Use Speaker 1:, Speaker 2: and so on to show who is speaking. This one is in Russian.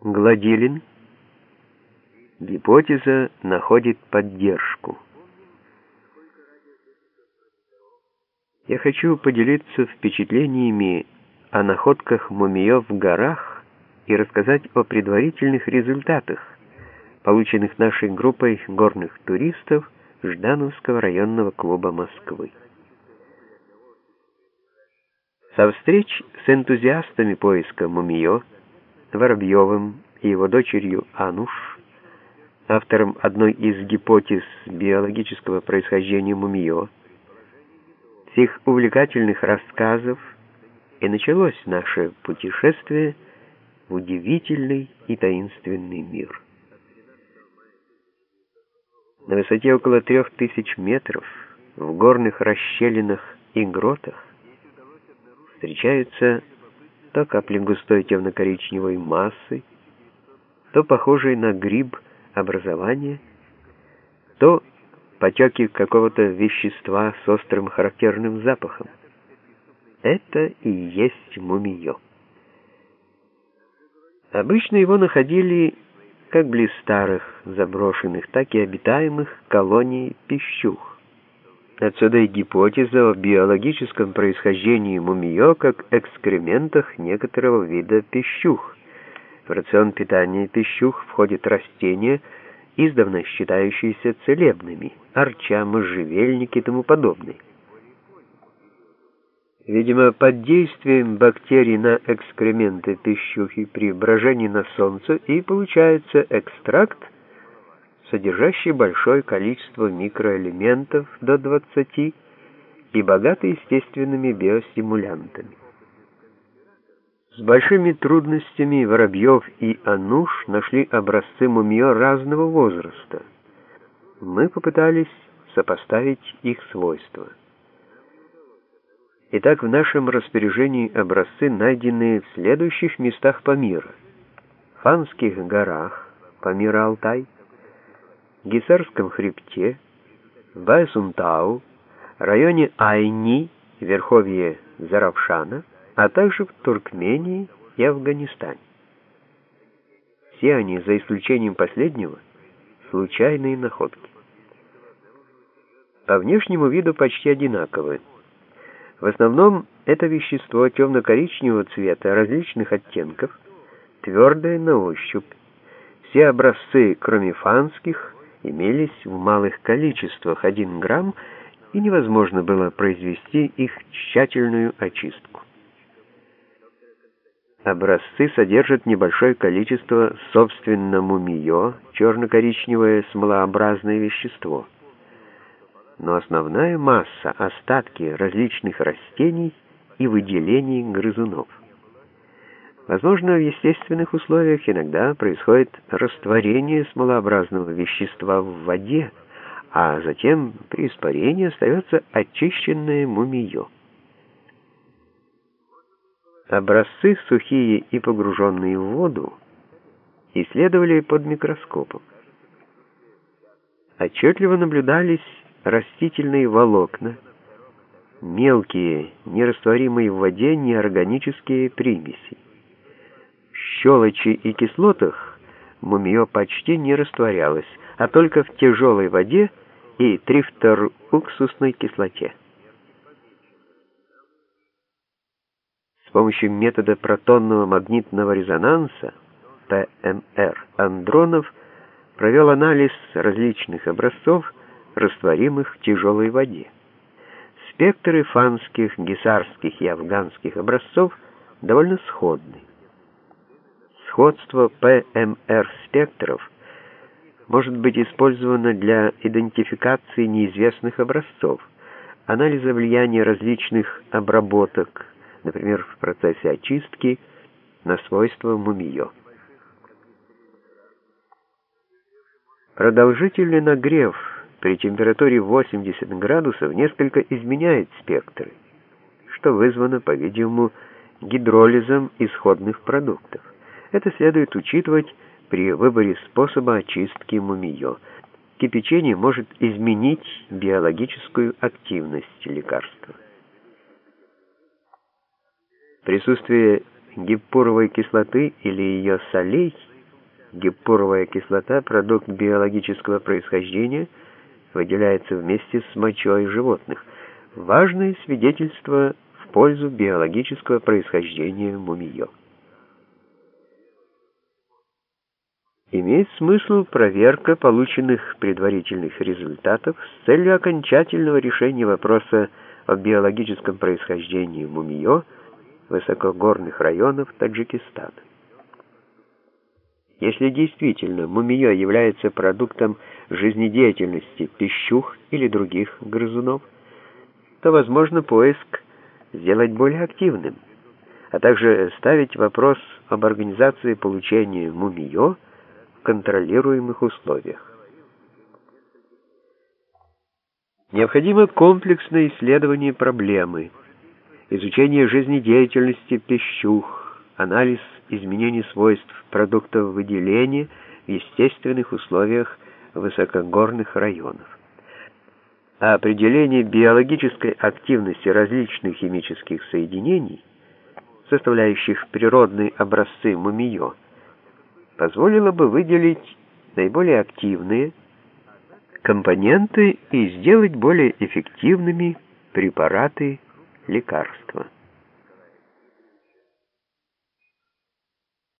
Speaker 1: Гладилин. Гипотеза находит поддержку. Я хочу поделиться впечатлениями о находках мумиев в горах и рассказать о предварительных результатах, полученных нашей группой горных туристов Ждановского районного клуба Москвы. Со встреч с энтузиастами поиска мумиё, Воробьевым и его дочерью Ануш, автором одной из гипотез биологического происхождения мумиё, с их увлекательных рассказов и началось наше путешествие в удивительный и таинственный мир. На высоте около трех тысяч метров, в горных расщелинах и гротах, встречаются то капли густой темно-коричневой массы, то похожие на гриб образования, то потеки какого-то вещества с острым характерным запахом. Это и есть мумиё. Обычно его находили как близ старых заброшенных, так и обитаемых колоний пищух. Отсюда и гипотеза о биологическом происхождении мумиё как экскрементах некоторого вида пищух. В рацион питания пищух входят растения, издавна считающиеся целебными, арча, можжевельник и тому подобное. Видимо, под действием бактерий на экскременты пищухи при брожении на солнце и получается экстракт, содержащий большое количество микроэлементов до 20 и богатый естественными биостимулянтами. С большими трудностями Воробьев и Ануш нашли образцы мумиё разного возраста. Мы попытались сопоставить их свойства. Итак, в нашем распоряжении образцы, найденные в следующих местах Памира. Фанских горах, Памира Алтай, Гисарском хребте, Байсунтау, районе Айни, верховье Заравшана, а также в Туркмении и Афганистане. Все они, за исключением последнего, случайные находки. По внешнему виду почти одинаковы. В основном это вещество темно-коричневого цвета различных оттенков, твердое на ощупь. Все образцы, кроме фанских, имелись в малых количествах, 1 грамм, и невозможно было произвести их тщательную очистку. Образцы содержат небольшое количество собственно мумиё, черно-коричневое смолообразное вещество. Но основная масса — остатки различных растений и выделений грызунов. Возможно, в естественных условиях иногда происходит растворение смолообразного вещества в воде, а затем при испарении остается очищенное мумиё. Образцы сухие и погруженные в воду исследовали под микроскопом. Отчетливо наблюдались растительные волокна, мелкие, нерастворимые в воде неорганические примеси щелочи и кислотах мумиё почти не растворялось, а только в тяжелой воде и трифторуксусной кислоте. С помощью метода протонного магнитного резонанса ПМР Андронов провел анализ различных образцов, растворимых в тяжелой воде. Спектры фанских, гисарских и афганских образцов довольно сходны. Сходство ПМР-спектров может быть использовано для идентификации неизвестных образцов, анализа влияния различных обработок, например, в процессе очистки, на свойства мумиё. Продолжительный нагрев при температуре 80 градусов несколько изменяет спектры, что вызвано, по-видимому, гидролизом исходных продуктов. Это следует учитывать при выборе способа очистки мумиё. Кипячение может изменить биологическую активность лекарства. Присутствие гиппуровой кислоты или ее солей, гиппуровая кислота, продукт биологического происхождения, выделяется вместе с мочой животных. Важное свидетельство в пользу биологического происхождения мумиё. Имеет смысл проверка полученных предварительных результатов с целью окончательного решения вопроса о биологическом происхождении мумиё высокогорных районов Таджикистана. Если действительно мумиё является продуктом жизнедеятельности пищух или других грызунов, то возможно поиск сделать более активным, а также ставить вопрос об организации получения мумиё контролируемых условиях. Необходимо комплексное исследование проблемы, изучение жизнедеятельности пищух, анализ изменений свойств продуктов выделения в естественных условиях высокогорных районов. А определение биологической активности различных химических соединений, составляющих природные образцы мумиё, позволило бы выделить наиболее активные, компоненты и сделать более эффективными препараты лекарства.